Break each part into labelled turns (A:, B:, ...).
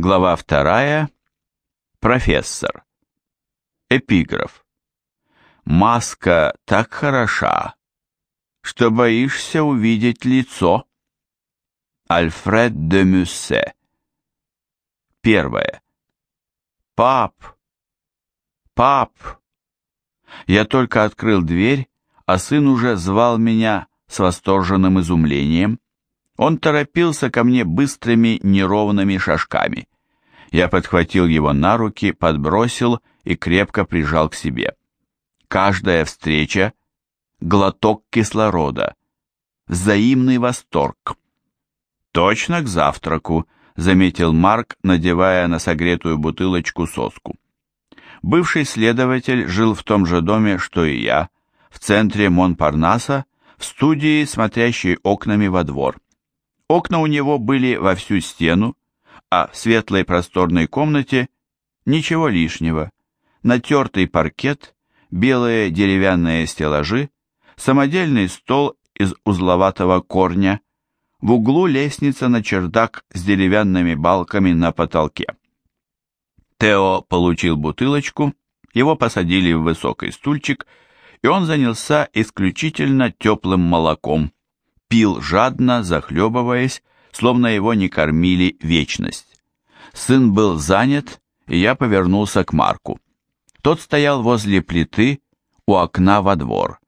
A: Глава вторая. Профессор. Эпиграф. Маска так хороша, что боишься увидеть лицо. Альфред де Мюссе. Первое. Пап. Пап. Я только открыл дверь, а сын уже звал меня с восторженным изумлением. Он торопился ко мне быстрыми неровными шажками. Я подхватил его на руки, подбросил и крепко прижал к себе. Каждая встреча — глоток кислорода, взаимный восторг. «Точно к завтраку», — заметил Марк, надевая на согретую бутылочку соску. Бывший следователь жил в том же доме, что и я, в центре Монпарнаса, в студии, смотрящей окнами во двор. Окна у него были во всю стену, а в светлой просторной комнате ничего лишнего. Натертый паркет, белые деревянные стеллажи, самодельный стол из узловатого корня, в углу лестница на чердак с деревянными балками на потолке. Тео получил бутылочку, его посадили в высокий стульчик, и он занялся исключительно теплым молоком пил жадно, захлебываясь, словно его не кормили вечность. Сын был занят, и я повернулся к Марку. Тот стоял возле плиты у окна во двор.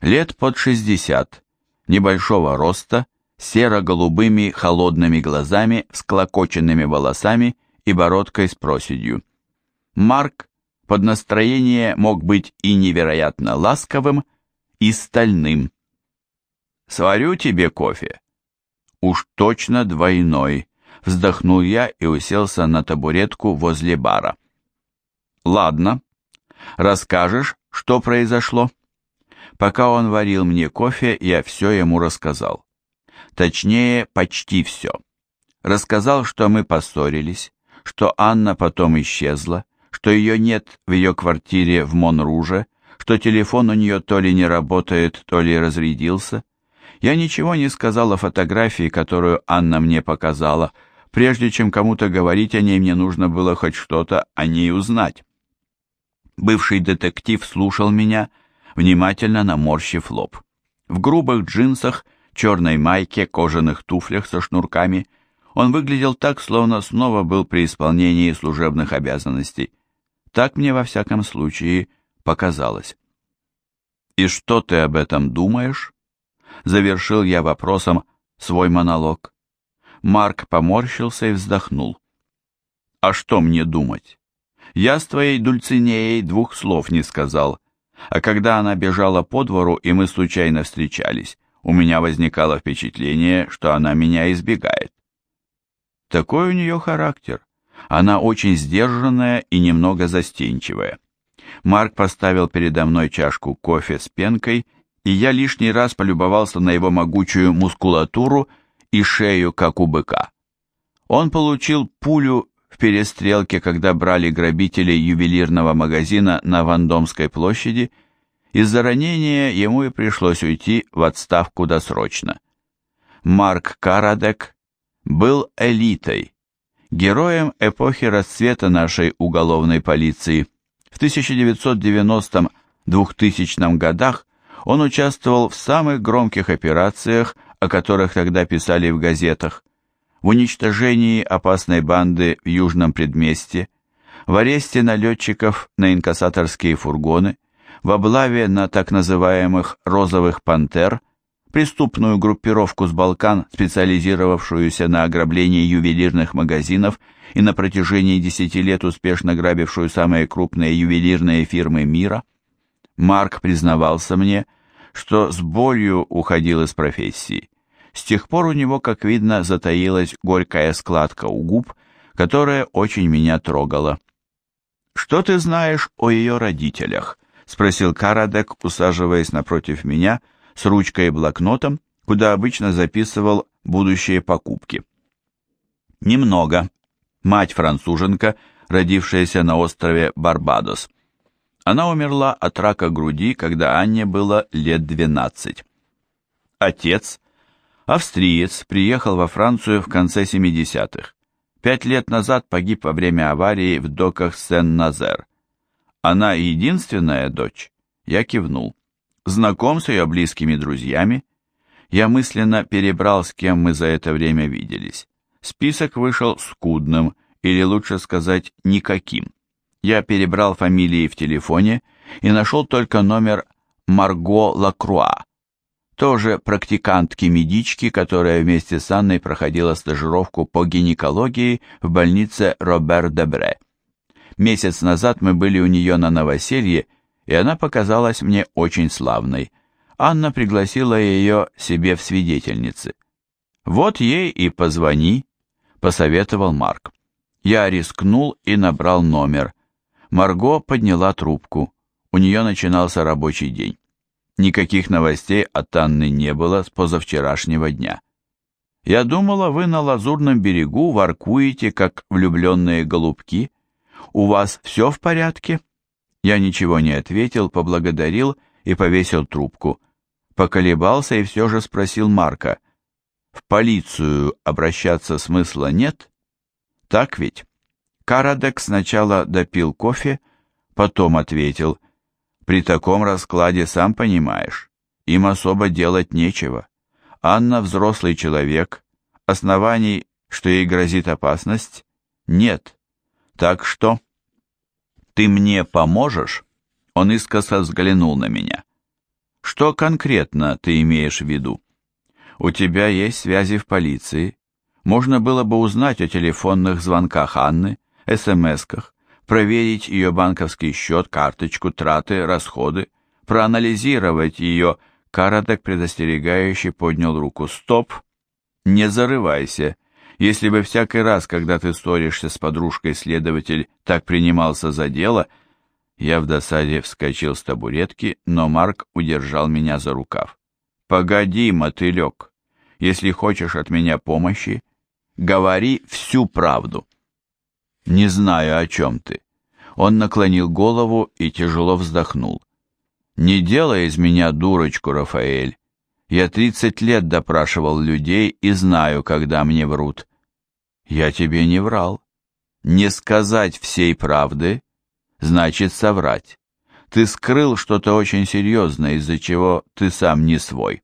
A: Лет под шестьдесят, небольшого роста, серо-голубыми холодными глазами, склокоченными волосами и бородкой с проседью. Марк под настроение мог быть и невероятно ласковым, и стальным. Сварю тебе кофе». «Уж точно двойной», — вздохнул я и уселся на табуретку возле бара. «Ладно. Расскажешь, что произошло?» Пока он варил мне кофе, я все ему рассказал. Точнее, почти все. Рассказал, что мы поссорились, что Анна потом исчезла, что ее нет в ее квартире в Монруже, что телефон у нее то ли не работает, то ли разрядился, я ничего не сказал о фотографии, которую Анна мне показала. Прежде чем кому-то говорить о ней, мне нужно было хоть что-то о ней узнать. Бывший детектив слушал меня, внимательно наморщив лоб. В грубых джинсах, черной майке, кожаных туфлях со шнурками он выглядел так, словно снова был при исполнении служебных обязанностей. Так мне во всяком случае показалось. «И что ты об этом думаешь?» завершил я вопросом свой монолог. Марк поморщился и вздохнул. «А что мне думать? Я с твоей Дульцинеей двух слов не сказал, а когда она бежала по двору, и мы случайно встречались, у меня возникало впечатление, что она меня избегает. Такой у нее характер. Она очень сдержанная и немного застенчивая. Марк поставил передо мной чашку кофе с пенкой и я лишний раз полюбовался на его могучую мускулатуру и шею, как у быка. Он получил пулю в перестрелке, когда брали грабителей ювелирного магазина на Вандомской площади, из-за ранения ему и пришлось уйти в отставку досрочно. Марк Карадек был элитой, героем эпохи расцвета нашей уголовной полиции. В 1990-2000 годах он участвовал в самых громких операциях, о которых тогда писали в газетах, в уничтожении опасной банды в Южном предместе, в аресте налетчиков на инкассаторские фургоны, в облаве на так называемых «розовых пантер», преступную группировку с Балкан, специализировавшуюся на ограблении ювелирных магазинов и на протяжении 10 лет успешно грабившую самые крупные ювелирные фирмы мира – Марк признавался мне, что с болью уходил из профессии. С тех пор у него, как видно, затаилась горькая складка у губ, которая очень меня трогала. «Что ты знаешь о ее родителях?» — спросил Карадек, усаживаясь напротив меня с ручкой и блокнотом, куда обычно записывал будущие покупки. «Немного. Мать француженка, родившаяся на острове Барбадос». Она умерла от рака груди, когда Анне было лет 12. Отец, австриец, приехал во Францию в конце 70-х. Пять лет назад погиб во время аварии в доках Сен-Назер. Она единственная дочь? Я кивнул. Знаком с ее близкими друзьями? Я мысленно перебрал, с кем мы за это время виделись. Список вышел скудным, или лучше сказать, никаким. Я перебрал фамилии в телефоне и нашел только номер Марго Лакруа, тоже практикантки-медички, которая вместе с Анной проходила стажировку по гинекологии в больнице Робер-Дебре. Месяц назад мы были у нее на новоселье, и она показалась мне очень славной. Анна пригласила ее себе в свидетельницы. «Вот ей и позвони», — посоветовал Марк. Я рискнул и набрал номер — Марго подняла трубку. У нее начинался рабочий день. Никаких новостей от Анны не было с позавчерашнего дня. «Я думала, вы на Лазурном берегу воркуете, как влюбленные голубки. У вас все в порядке?» Я ничего не ответил, поблагодарил и повесил трубку. Поколебался и все же спросил Марка. «В полицию обращаться смысла нет? Так ведь?» Карадек сначала допил кофе, потом ответил, «При таком раскладе, сам понимаешь, им особо делать нечего. Анна взрослый человек, оснований, что ей грозит опасность, нет. Так что...» «Ты мне поможешь?» Он искоса взглянул на меня. «Что конкретно ты имеешь в виду? У тебя есть связи в полиции. Можно было бы узнать о телефонных звонках Анны, смс-ках, проверить ее банковский счет, карточку, траты, расходы, проанализировать ее. Карадек предостерегающе поднял руку. «Стоп! Не зарывайся! Если бы всякий раз, когда ты ссоришься с подружкой, следователь так принимался за дело...» Я в досаде вскочил с табуретки, но Марк удержал меня за рукав. «Погоди, мотылек! Если хочешь от меня помощи, говори всю правду!» «Не знаю, о чем ты». Он наклонил голову и тяжело вздохнул. «Не делай из меня дурочку, Рафаэль. Я тридцать лет допрашивал людей и знаю, когда мне врут». «Я тебе не врал. Не сказать всей правды значит соврать. Ты скрыл что-то очень серьезное, из-за чего ты сам не свой».